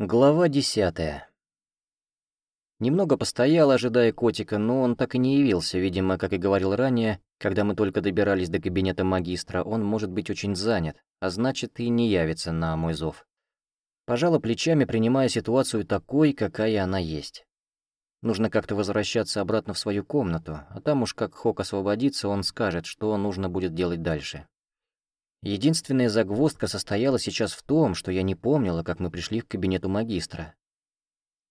Глава десятая. Немного постоял, ожидая котика, но он так и не явился. Видимо, как и говорил ранее, когда мы только добирались до кабинета магистра, он может быть очень занят, а значит и не явится на мой зов. Пожала плечами, принимая ситуацию такой, какая она есть. Нужно как-то возвращаться обратно в свою комнату, а там уж как Хок освободится, он скажет, что нужно будет делать дальше. Единственная загвоздка состояла сейчас в том, что я не помнила, как мы пришли к кабинету магистра.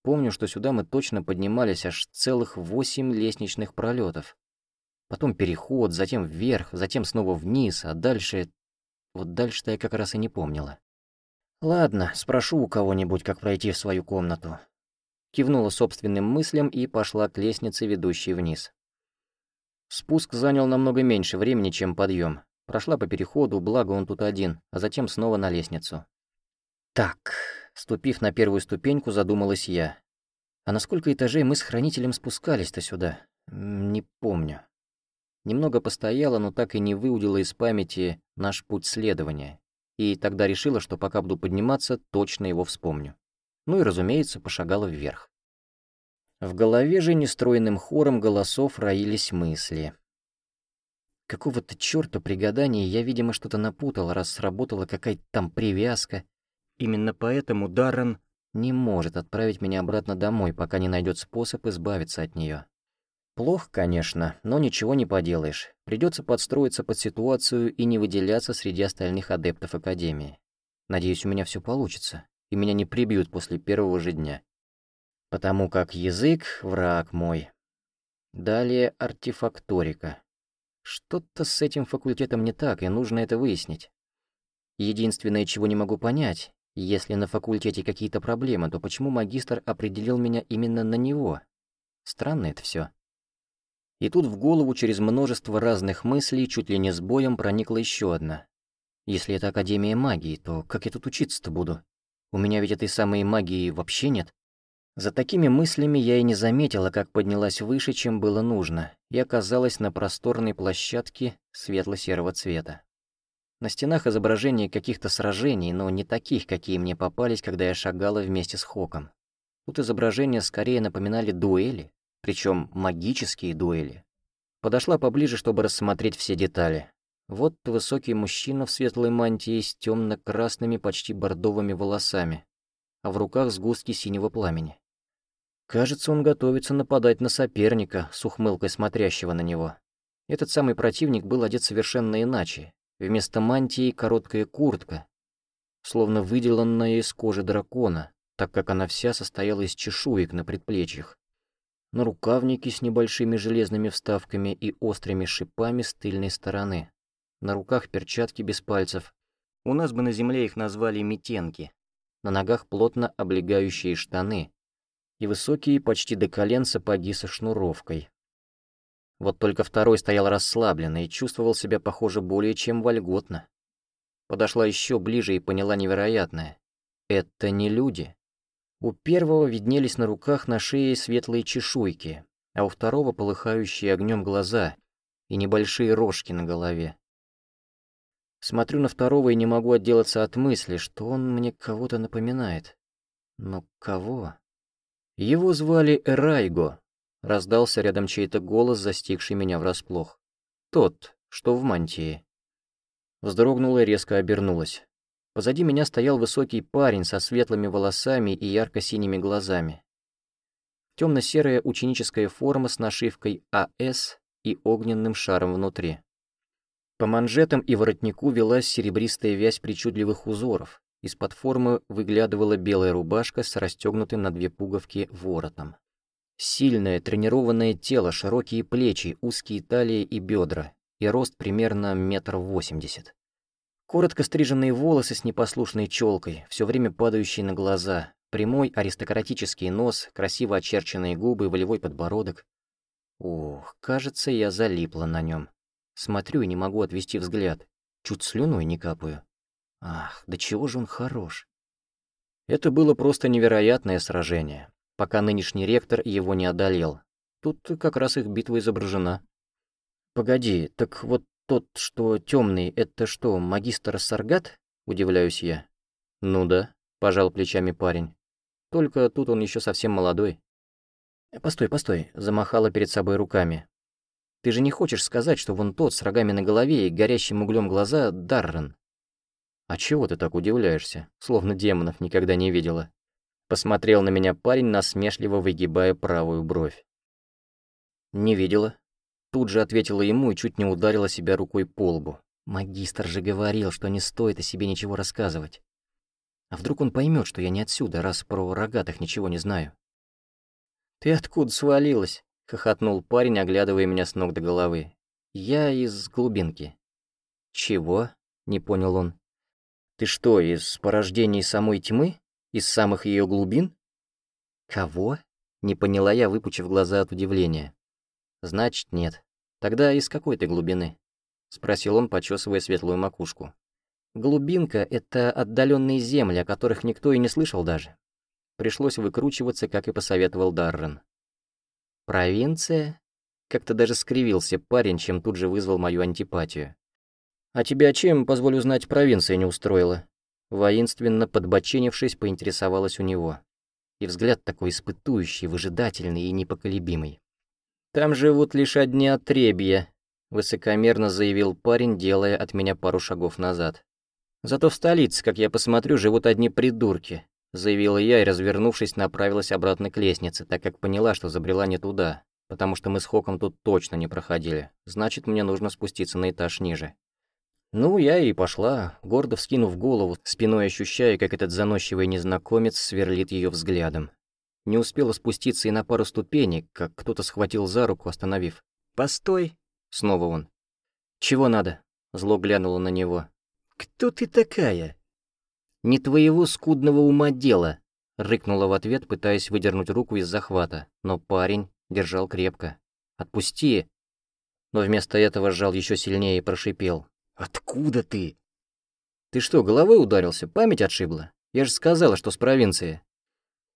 Помню, что сюда мы точно поднимались аж целых восемь лестничных пролетов. Потом переход, затем вверх, затем снова вниз, а дальше... Вот дальше-то я как раз и не помнила. Ладно, спрошу у кого-нибудь, как пройти в свою комнату. Кивнула собственным мыслям и пошла к лестнице, ведущей вниз. Спуск занял намного меньше времени, чем подъем. Прошла по переходу, благо он тут один, а затем снова на лестницу. Так, ступив на первую ступеньку, задумалась я. А на сколько этажей мы с хранителем спускались-то сюда? Не помню. Немного постояла, но так и не выудила из памяти наш путь следования. И тогда решила, что пока буду подниматься, точно его вспомню. Ну и, разумеется, пошагала вверх. В голове же нестроенным хором голосов роились мысли. Какого-то чёрта при гадании я, видимо, что-то напутал, раз сработала какая-то там привязка. Именно поэтому Даррен не может отправить меня обратно домой, пока не найдет способ избавиться от неё. Плохо, конечно, но ничего не поделаешь. Придется подстроиться под ситуацию и не выделяться среди остальных адептов Академии. Надеюсь, у меня всё получится, и меня не прибьют после первого же дня. Потому как язык — враг мой. Далее артефакторика. Что-то с этим факультетом не так, и нужно это выяснить. Единственное, чего не могу понять, если на факультете какие-то проблемы, то почему магистр определил меня именно на него? Странно это все. И тут в голову через множество разных мыслей чуть ли не с боем проникла еще одна. Если это Академия магии, то как я тут учиться-то буду? У меня ведь этой самой магии вообще нет. За такими мыслями я и не заметила, как поднялась выше, чем было нужно, и оказалась на просторной площадке светло-серого цвета. На стенах изображения каких-то сражений, но не таких, какие мне попались, когда я шагала вместе с Хоком. Тут изображения скорее напоминали дуэли, причем магические дуэли. Подошла поближе, чтобы рассмотреть все детали. Вот высокий мужчина в светлой мантии с темно-красными, почти бордовыми волосами, а в руках сгустки синего пламени. Кажется, он готовится нападать на соперника, с ухмылкой смотрящего на него. Этот самый противник был одет совершенно иначе. Вместо мантии короткая куртка, словно выделанная из кожи дракона, так как она вся состояла из чешуек на предплечьях. На рукавники с небольшими железными вставками и острыми шипами с тыльной стороны. На руках перчатки без пальцев. У нас бы на земле их назвали метенки. На ногах плотно облегающие штаны, и высокие почти до колен сапоги со шнуровкой. Вот только второй стоял расслабленно и чувствовал себя, похоже, более чем вольготно. Подошла еще ближе и поняла невероятное. Это не люди. У первого виднелись на руках на шее светлые чешуйки, а у второго полыхающие огнем глаза и небольшие рожки на голове. Смотрю на второго и не могу отделаться от мысли, что он мне кого-то напоминает. Но кого? Его звали Эрайго. Раздался рядом чей-то голос, застигший меня врасплох. Тот, что в мантии. Вздрогнула и резко обернулась. Позади меня стоял высокий парень со светлыми волосами и ярко-синими глазами. Темно-серая ученическая форма с нашивкой АС и огненным шаром внутри. По манжетам и воротнику велась серебристая вязь причудливых узоров, из-под формы выглядывала белая рубашка с расстегнутым на две пуговки воротом. Сильное, тренированное тело, широкие плечи, узкие талии и бедра, и рост примерно метр восемьдесят. Коротко стриженные волосы с непослушной челкой, все время падающие на глаза, прямой аристократический нос, красиво очерченные губы, волевой подбородок. Ух, кажется, я залипла на нем. Смотрю и не могу отвести взгляд. Чуть слюной не капаю. Ах, да чего же он хорош. Это было просто невероятное сражение, пока нынешний ректор его не одолел. Тут как раз их битва изображена. Погоди, так вот тот, что темный, это что, магистр Саргат? Удивляюсь я. Ну да, пожал плечами парень. Только тут он еще совсем молодой. «Постой, постой», — замахала перед собой руками. «Ты же не хочешь сказать, что вон тот с рогами на голове и горящим углем глаза — Даррен?» «А чего ты так удивляешься? Словно демонов никогда не видела». Посмотрел на меня парень, насмешливо выгибая правую бровь. «Не видела». Тут же ответила ему и чуть не ударила себя рукой по лбу. Магистр же говорил, что не стоит о себе ничего рассказывать. А вдруг он поймет, что я не отсюда, раз про рогатых ничего не знаю? «Ты откуда свалилась?» — хохотнул парень, оглядывая меня с ног до головы. «Я из глубинки». «Чего?» — не понял он. «Ты что, из порождений самой тьмы? Из самых ее глубин?» «Кого?» — не поняла я, выпучив глаза от удивления. «Значит, нет. Тогда из какой ты глубины?» — спросил он, почесывая светлую макушку. «Глубинка — это отдаленные земли, о которых никто и не слышал даже. Пришлось выкручиваться, как и посоветовал Даррен. «Провинция?» Как-то даже скривился парень, чем тут же вызвал мою антипатию. «А тебя чем, позволю знать, провинция не устроила?» Воинственно подбоченившись, поинтересовалась у него. И взгляд такой испытующий, выжидательный и непоколебимый. «Там живут лишь одни отребья», Высокомерно заявил парень, делая от меня пару шагов назад. «Зато в столице, как я посмотрю, живут одни придурки», заявила я и, развернувшись, направилась обратно к лестнице, так как поняла, что забрела не туда, потому что мы с Хоком тут точно не проходили. Значит, мне нужно спуститься на этаж ниже. Ну, я и пошла, гордо вскинув голову, спиной ощущая, как этот заносчивый незнакомец сверлит ее взглядом. Не успела спуститься и на пару ступенек, как кто-то схватил за руку, остановив. «Постой!» Снова он. «Чего надо?» Зло глянуло на него. «Кто ты такая?» «Не твоего скудного ума дело», — рыкнула в ответ, пытаясь выдернуть руку из захвата, но парень держал крепко. «Отпусти!» Но вместо этого сжал еще сильнее и прошипел. «Откуда ты?» «Ты что, головой ударился? Память отшибла? Я же сказала, что с провинции».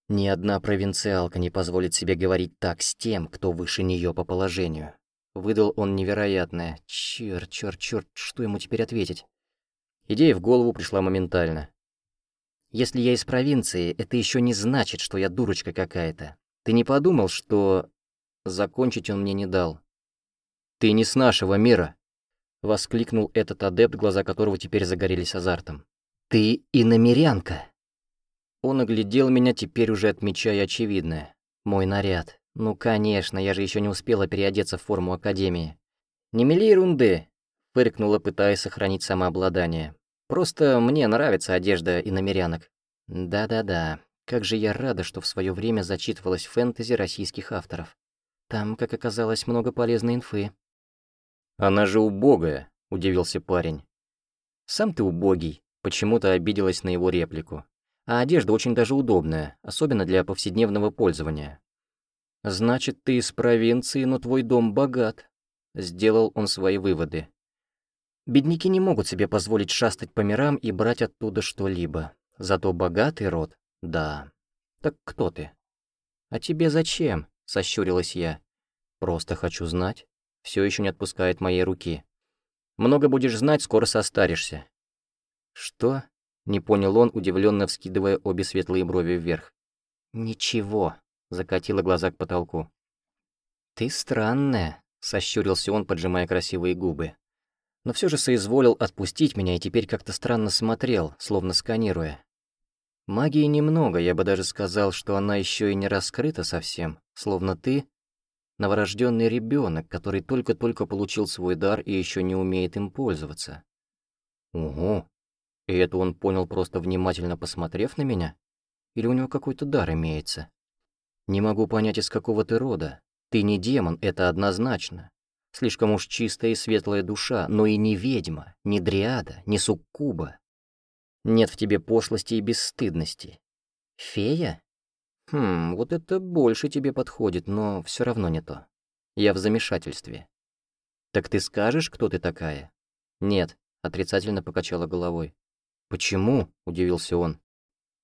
Ни одна провинциалка не позволит себе говорить так с тем, кто выше нее по положению. Выдал он невероятное. Чёрт, чёрт, чёрт, что ему теперь ответить? Идея в голову пришла моментально. Если я из провинции, это еще не значит, что я дурочка какая-то. Ты не подумал, что... Закончить он мне не дал. «Ты не с нашего мира!» — воскликнул этот адепт, глаза которого теперь загорелись азартом. «Ты иномерянка!» Он оглядел меня, теперь уже отмечая очевидное. Мой наряд. «Ну, конечно, я же еще не успела переодеться в форму Академии». «Не мели ерунды», — фыркнула, пытаясь сохранить самообладание. «Просто мне нравится одежда иномерянок». «Да-да-да, как же я рада, что в свое время зачитывалась фэнтези российских авторов. Там, как оказалось, много полезной инфы». «Она же убогая», — удивился парень. «Сам ты убогий», — почему-то обиделась на его реплику. «А одежда очень даже удобная, особенно для повседневного пользования. «Значит, ты из провинции, но твой дом богат», — сделал он свои выводы. «Бедняки не могут себе позволить шастать по мирам и брать оттуда что-либо. Зато богатый род — да. Так кто ты?» «А тебе зачем?» — сощурилась я. «Просто хочу знать. Все еще не отпускает моей руки. Много будешь знать, скоро состаришься». «Что?» — не понял он, удивленно вскидывая обе светлые брови вверх. «Ничего», закатила глаза к потолку. «Ты странная», — сощурился он, поджимая красивые губы. Но все же соизволил отпустить меня и теперь как-то странно смотрел, словно сканируя. Магии немного, я бы даже сказал, что она еще и не раскрыта совсем, словно ты — новорожденный ребенок, который только-только получил свой дар и еще не умеет им пользоваться. Ого! И это он понял, просто внимательно посмотрев на меня? Или у него какой-то дар имеется? Не могу понять, из какого ты рода. Ты не демон, это однозначно. Слишком уж чистая и светлая душа, но и не ведьма, не дриада, не суккуба. Нет в тебе пошлости и бесстыдности. Фея? Хм, вот это больше тебе подходит, но все равно не то. Я в замешательстве. Так ты скажешь, кто ты такая? Нет, отрицательно покачала головой. Почему? удивился он.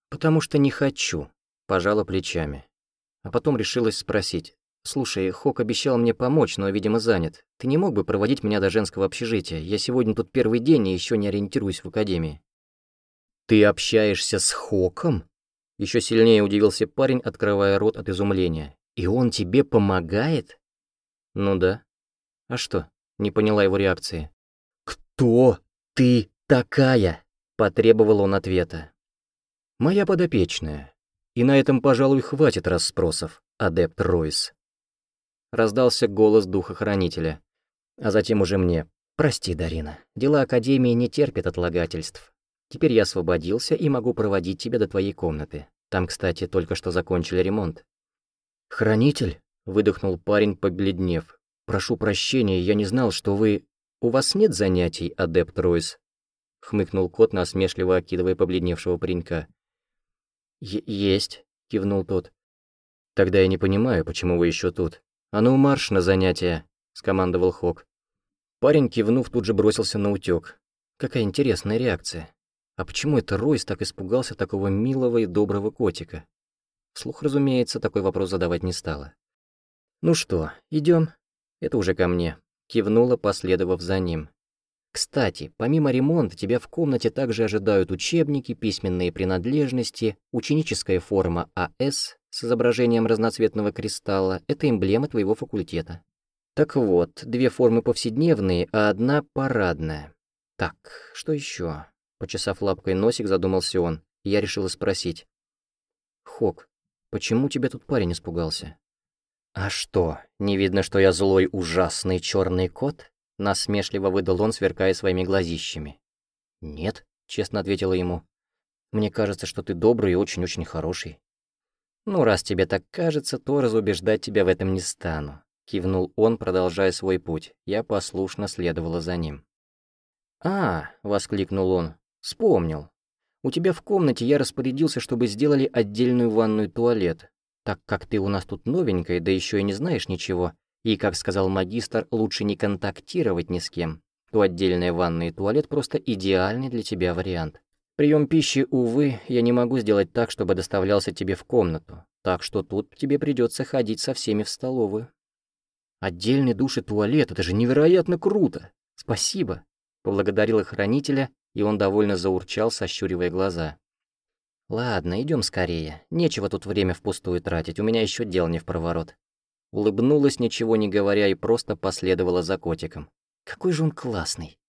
Потому что не хочу, пожала плечами. А потом решилась спросить. «Слушай, Хок обещал мне помочь, но, видимо, занят. Ты не мог бы проводить меня до женского общежития? Я сегодня тут первый день и еще не ориентируюсь в академии». «Ты общаешься с Хоком?» Еще сильнее удивился парень, открывая рот от изумления. «И он тебе помогает?» «Ну да. А что?» Не поняла его реакции. «Кто ты такая?» Потребовал он ответа. «Моя подопечная. И на этом, пожалуй, хватит расспросов, адепт Ройс». Раздался голос духохранителя. А затем уже мне. «Прости, Дарина, дела Академии не терпят отлагательств. Теперь я освободился и могу проводить тебя до твоей комнаты. Там, кстати, только что закончили ремонт». «Хранитель?» — выдохнул парень, побледнев. «Прошу прощения, я не знал, что вы... У вас нет занятий, адепт Ройс?» — хмыкнул кот, насмешливо окидывая побледневшего паренька. «Есть», — кивнул тот. «Тогда я не понимаю, почему вы еще тут. А ну, марш на занятия», — скомандовал Хок. Парень, кивнув, тут же бросился на утёк. Какая интересная реакция. А почему это Ройс так испугался такого милого и доброго котика? Слух, разумеется, такой вопрос задавать не стала. «Ну что, идем? Это уже ко мне», — кивнула, последовав за ним. «Кстати, помимо ремонта тебя в комнате также ожидают учебники, письменные принадлежности, ученическая форма АС с изображением разноцветного кристалла — это эмблема твоего факультета. Так вот, две формы повседневные, а одна парадная. Так, что еще? Почесав лапкой носик, задумался он. Я решила спросить. «Хок, почему тебя тут парень испугался?» «А что, не видно, что я злой ужасный черный кот?» Насмешливо выдал он, сверкая своими глазищами. «Нет», — честно ответила ему. «Мне кажется, что ты добрый и очень-очень хороший». «Ну, раз тебе так кажется, то разубеждать тебя в этом не стану», — кивнул он, продолжая свой путь. Я послушно следовала за ним. «А!» — воскликнул он. «Вспомнил. У тебя в комнате я распорядился, чтобы сделали отдельную ванную туалет. Так как ты у нас тут новенькая, да еще и не знаешь ничего, и, как сказал магистр, лучше не контактировать ни с кем, то отдельная ванная и туалет просто идеальный для тебя вариант. Прием пищи, увы, я не могу сделать так, чтобы доставлялся тебе в комнату, так что тут тебе придется ходить со всеми в столовую. Отдельный душ и туалет, это же невероятно круто! Спасибо! Поблагодарила хранителя, и он довольно заурчал, сощуривая глаза. «Ладно, идем скорее. Нечего тут время впустую тратить, у меня еще дел не в проворот». Улыбнулась, ничего не говоря, и просто последовала за котиком. «Какой же он классный!»